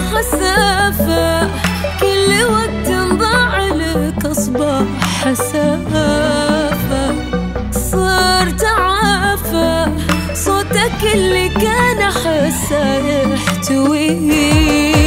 حسافة كل وقت ضاع لك أصبح حسافة. صرت تعافى صوتك اللي كان حسا يحتويه